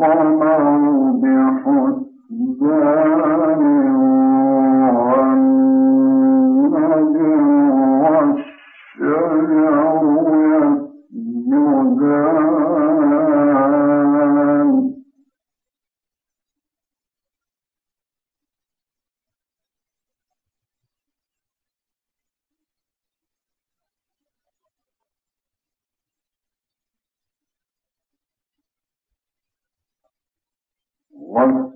Namo one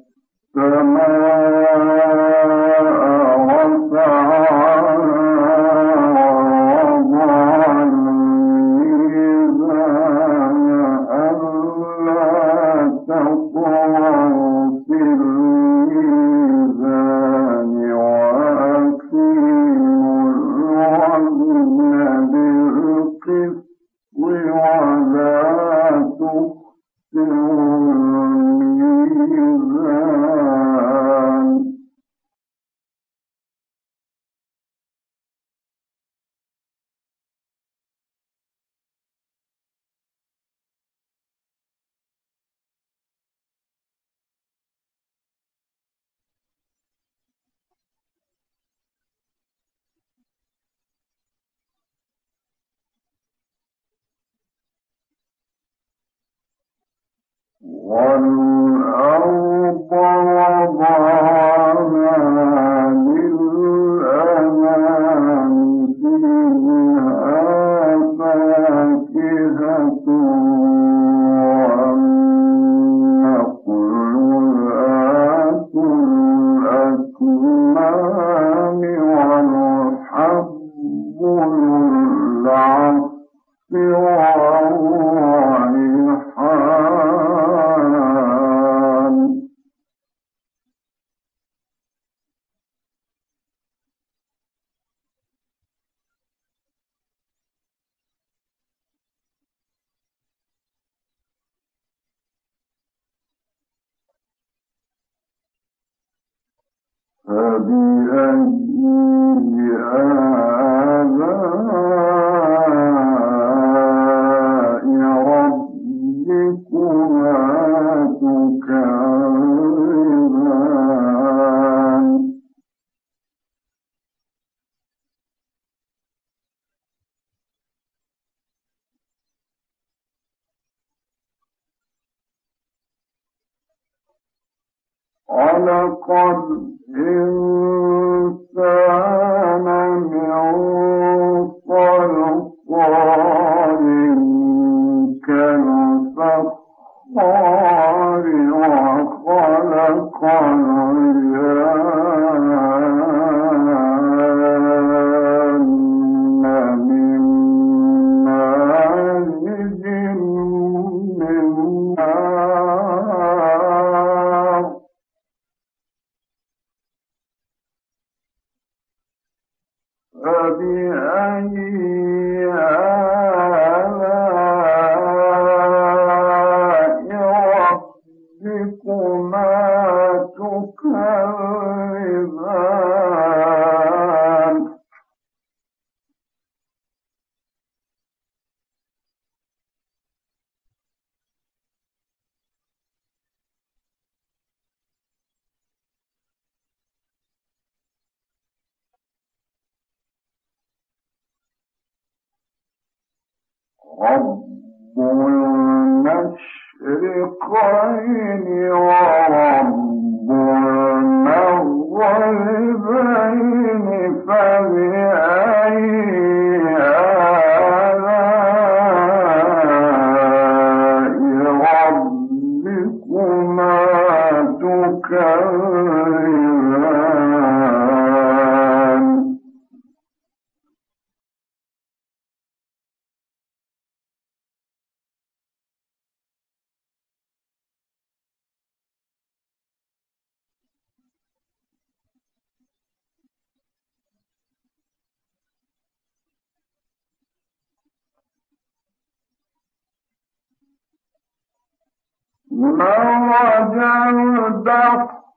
مرج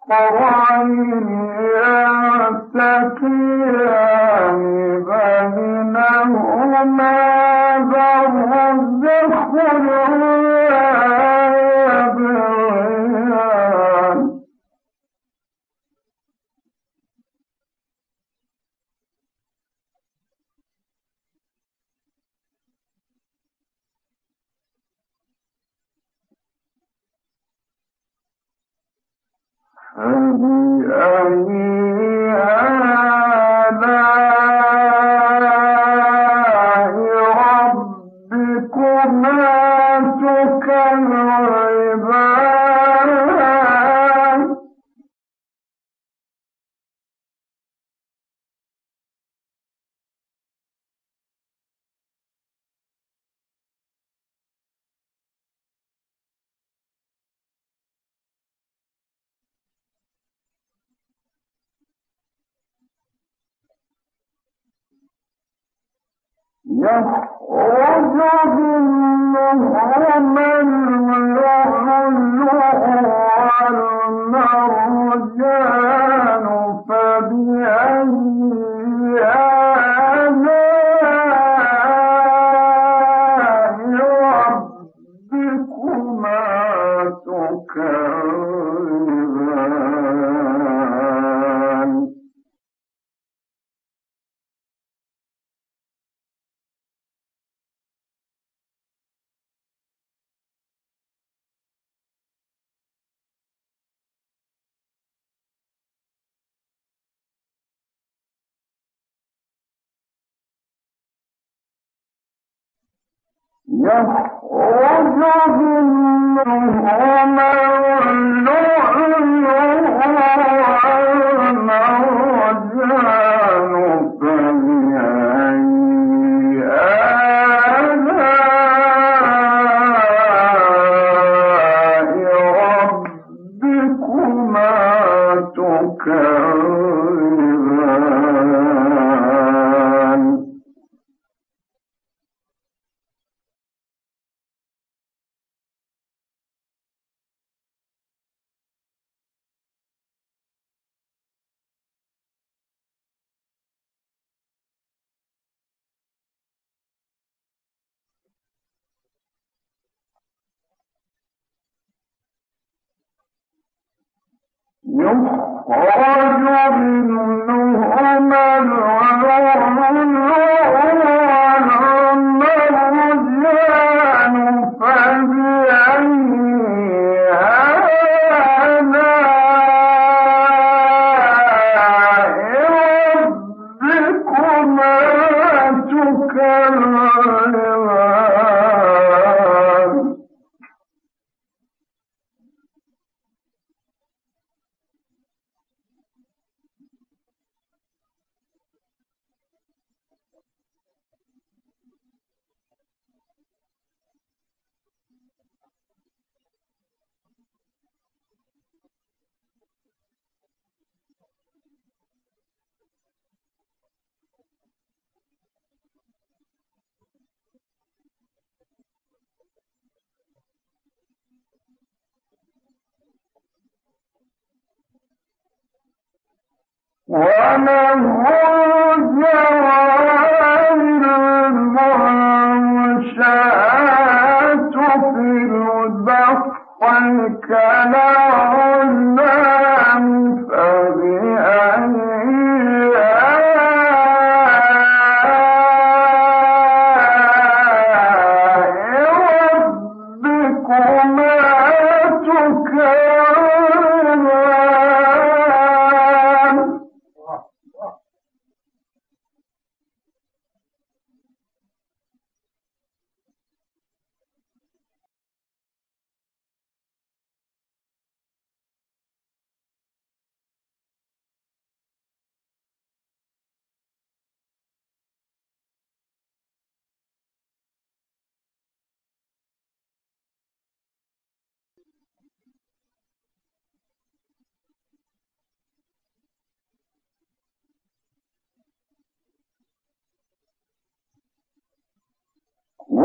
البحرين يلتقيان بينهما برزخ أبي أي يخرج منهما يخرج منهما يخرج منهما وكل من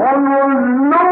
عليها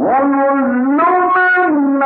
وكل من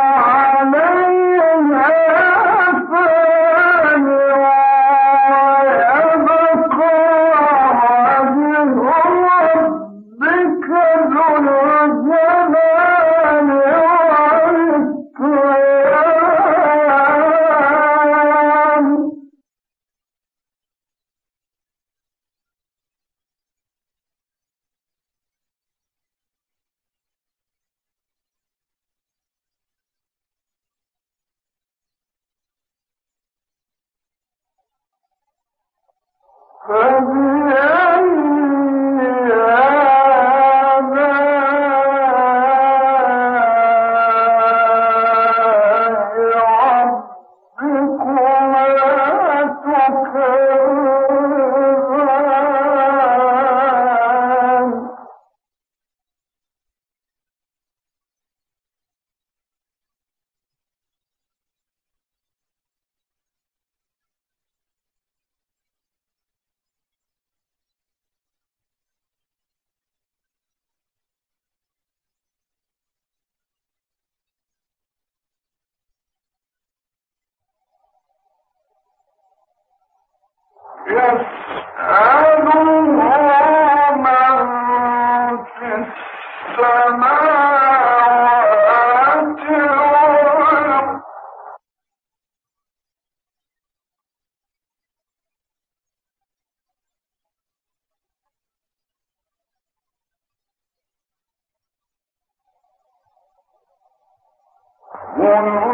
يكونوا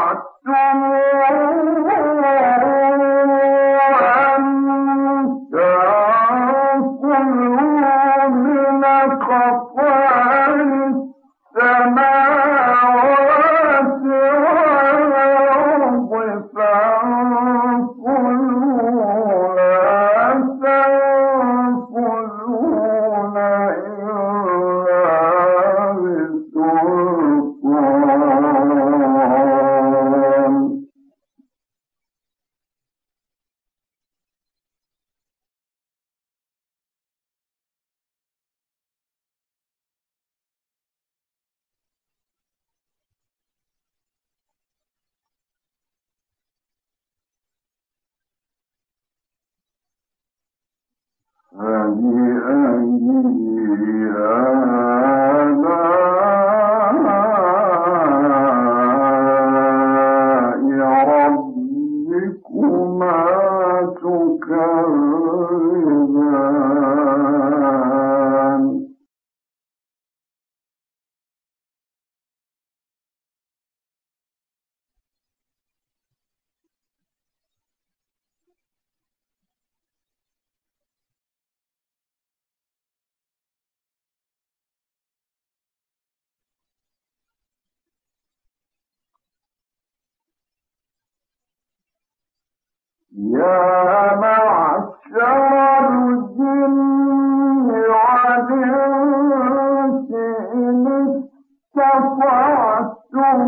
إن استطعتم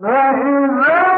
فإذا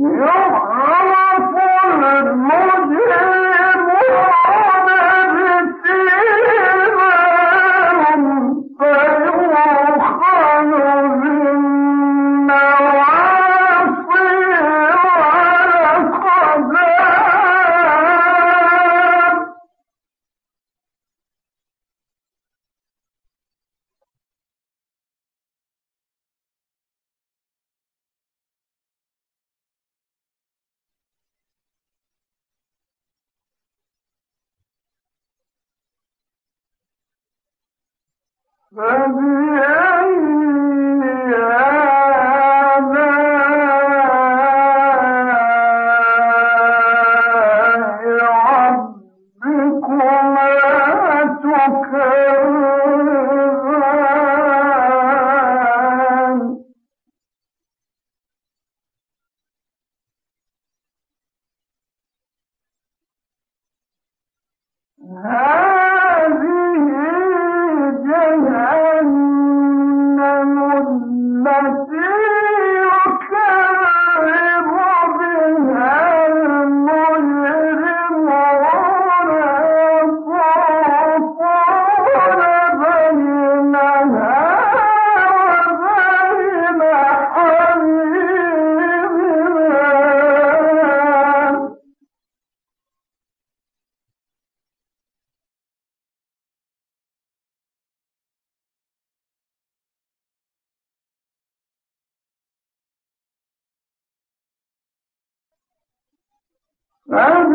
牛马 ولمن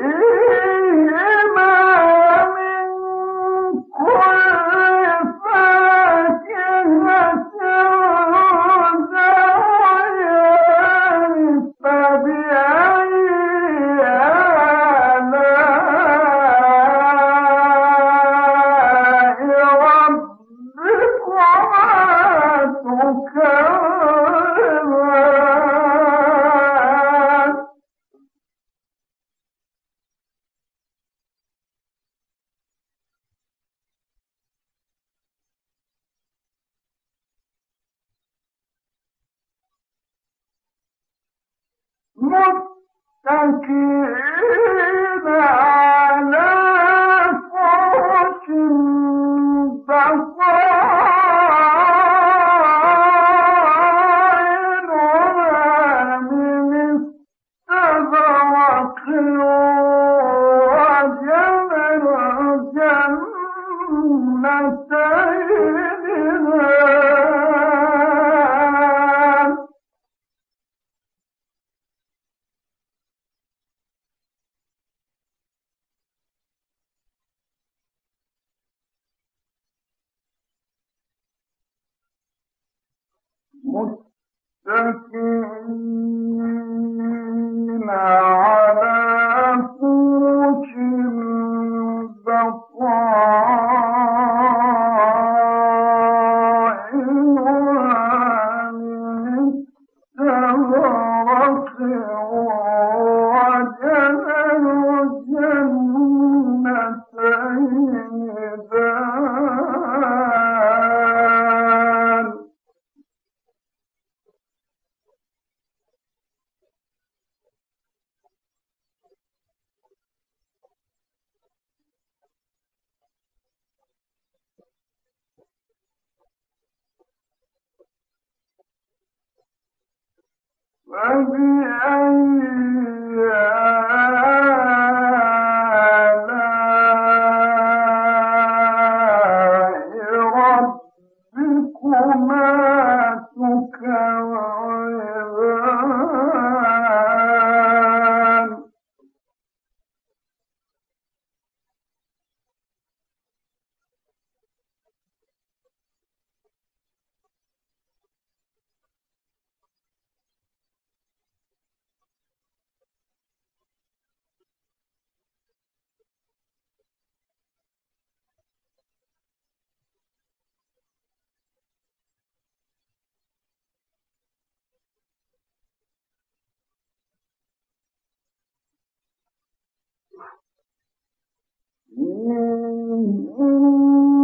Yeah. فكأن من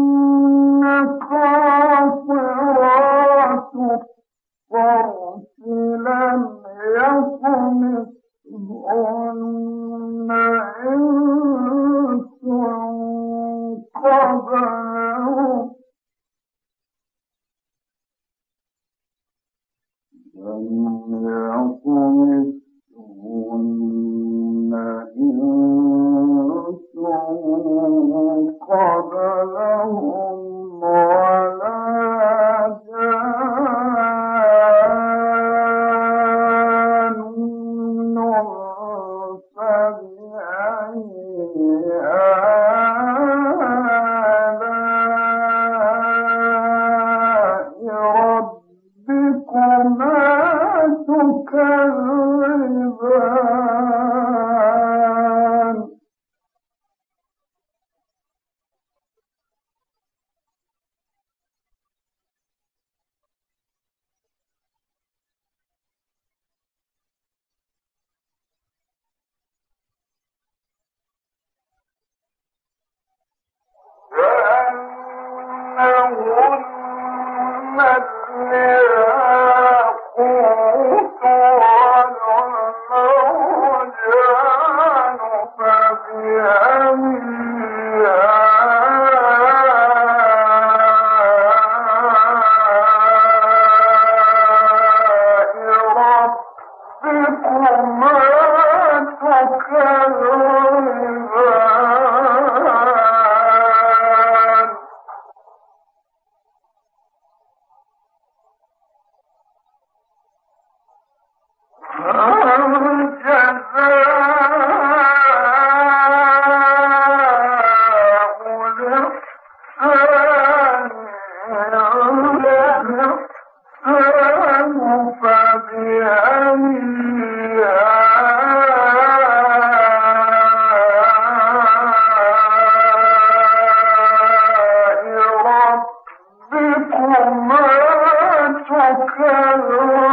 Oh,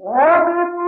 وبالطبع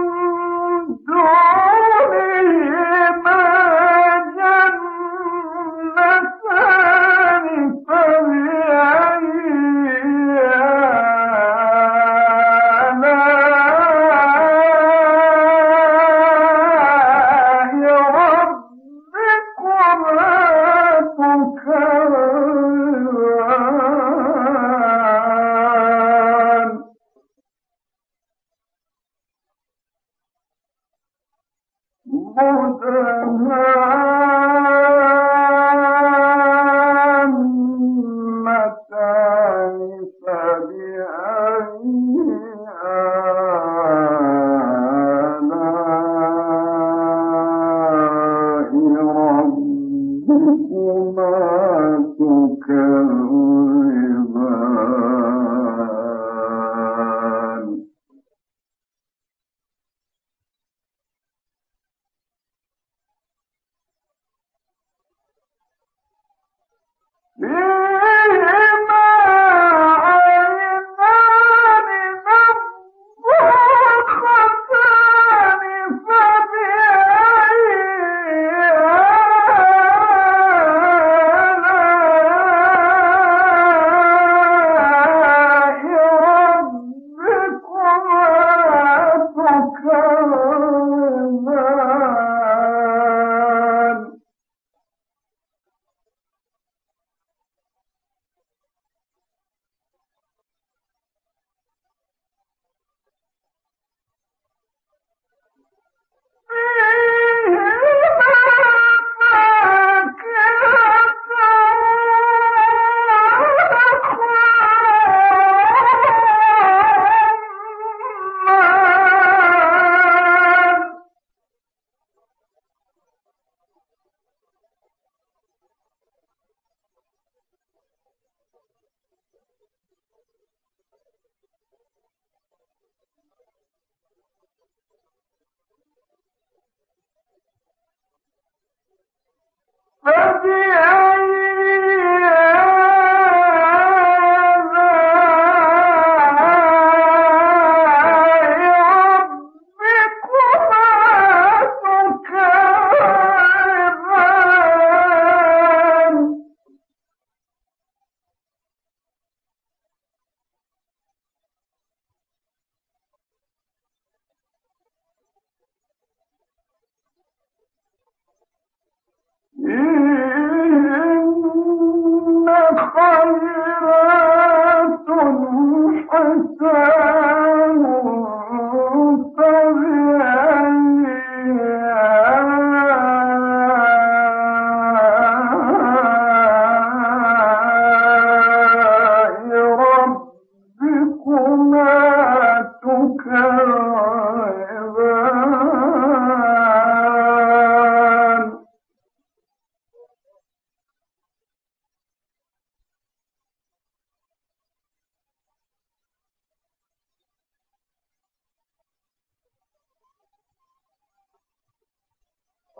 لم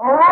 Oh,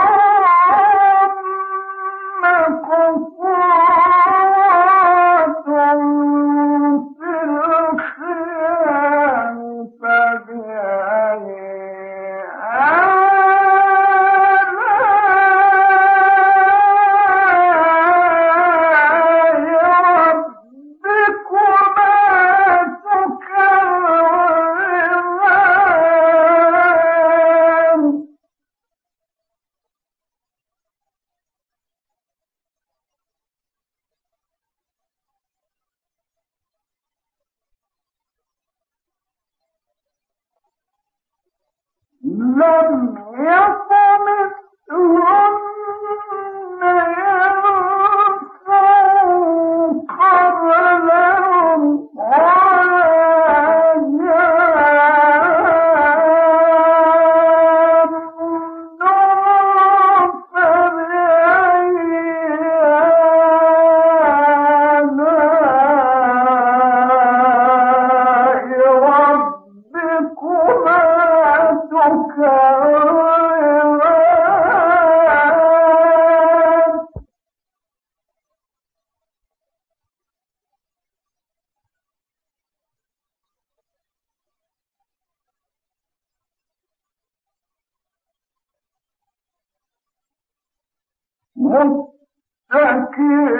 متكئين.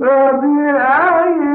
صدق